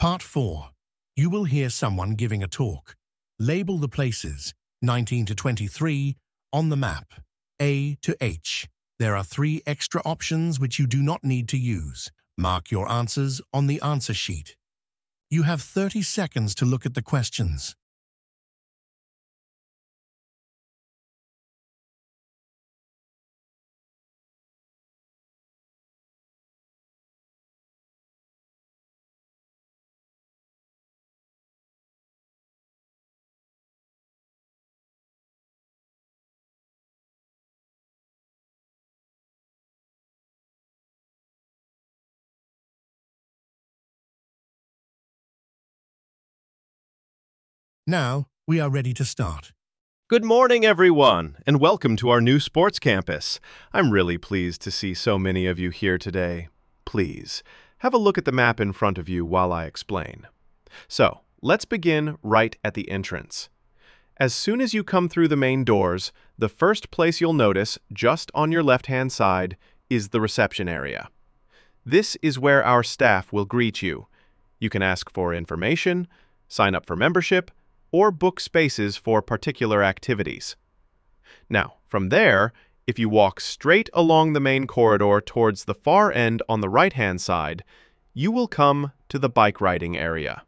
Part 4. You will hear someone giving a talk. Label the places, 19 to 23, on the map, A to H. There are three extra options which you do not need to use. Mark your answers on the answer sheet. You have 30 seconds to look at the questions. Now, we are ready to start. Good morning, everyone, and welcome to our new sports campus. I'm really pleased to see so many of you here today. Please, have a look at the map in front of you while I explain. So, let's begin right at the entrance. As soon as you come through the main doors, the first place you'll notice, just on your left-hand side, is the reception area. This is where our staff will greet you. You can ask for information, sign up for membership, or book spaces for particular activities. Now, from there, if you walk straight along the main corridor towards the far end on the right-hand side, you will come to the bike riding area.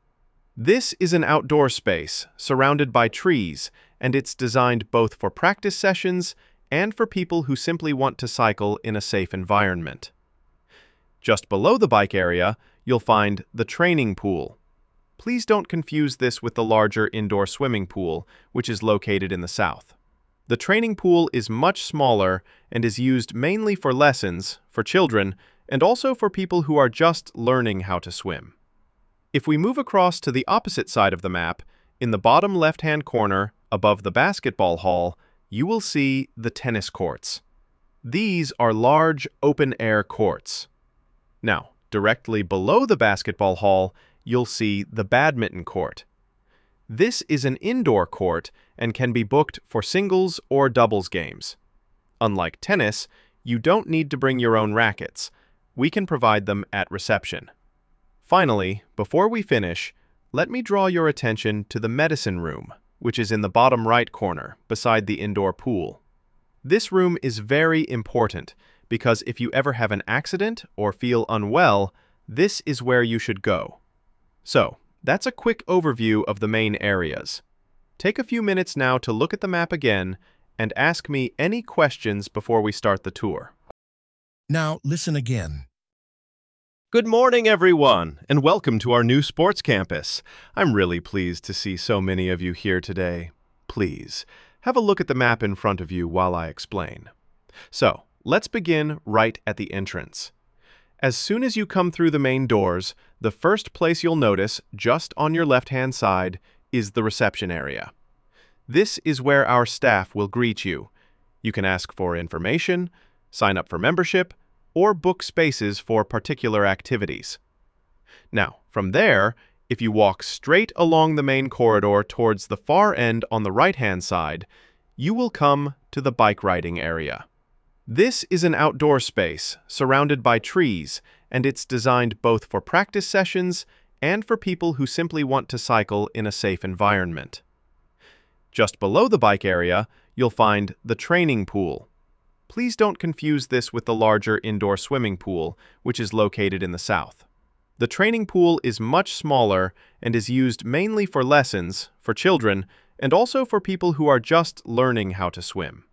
This is an outdoor space surrounded by trees, and it's designed both for practice sessions and for people who simply want to cycle in a safe environment. Just below the bike area, you'll find the training pool, Please don't confuse this with the larger indoor swimming pool, which is located in the south. The training pool is much smaller and is used mainly for lessons, for children, and also for people who are just learning how to swim. If we move across to the opposite side of the map, in the bottom left-hand corner, above the basketball hall, you will see the tennis courts. These are large open-air courts. Now, directly below the basketball hall you'll see the badminton court. This is an indoor court and can be booked for singles or doubles games. Unlike tennis, you don't need to bring your own rackets. We can provide them at reception. Finally, before we finish, let me draw your attention to the medicine room, which is in the bottom right corner, beside the indoor pool. This room is very important because if you ever have an accident or feel unwell, this is where you should go. So, that's a quick overview of the main areas. Take a few minutes now to look at the map again and ask me any questions before we start the tour. Now, listen again. Good morning, everyone, and welcome to our new sports campus. I'm really pleased to see so many of you here today. Please, have a look at the map in front of you while I explain. So, let's begin right at the entrance. As soon as you come through the main doors, the first place you'll notice, just on your left-hand side, is the reception area. This is where our staff will greet you. You can ask for information, sign up for membership, or book spaces for particular activities. Now, from there, if you walk straight along the main corridor towards the far end on the right-hand side, you will come to the bike riding area. This is an outdoor space surrounded by trees, and it's designed both for practice sessions and for people who simply want to cycle in a safe environment. Just below the bike area, you'll find the training pool. Please don't confuse this with the larger indoor swimming pool, which is located in the south. The training pool is much smaller and is used mainly for lessons, for children, and also for people who are just learning how to swim.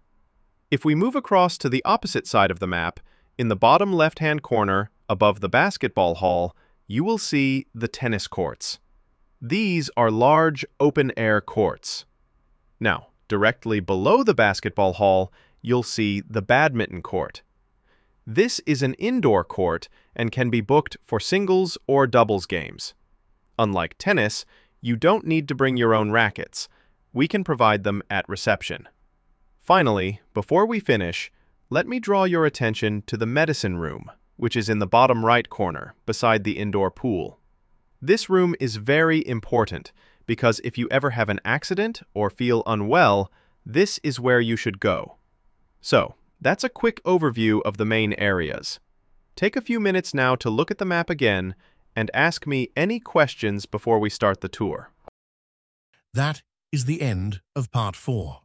If we move across to the opposite side of the map, in the bottom left-hand corner, above the basketball hall, you will see the tennis courts. These are large open-air courts. Now, directly below the basketball hall, you'll see the badminton court. This is an indoor court and can be booked for singles or doubles games. Unlike tennis, you don't need to bring your own rackets. We can provide them at reception. Finally, before we finish, let me draw your attention to the medicine room, which is in the bottom right corner, beside the indoor pool. This room is very important because if you ever have an accident or feel unwell, this is where you should go. So, that's a quick overview of the main areas. Take a few minutes now to look at the map again and ask me any questions before we start the tour. That is the end of part four.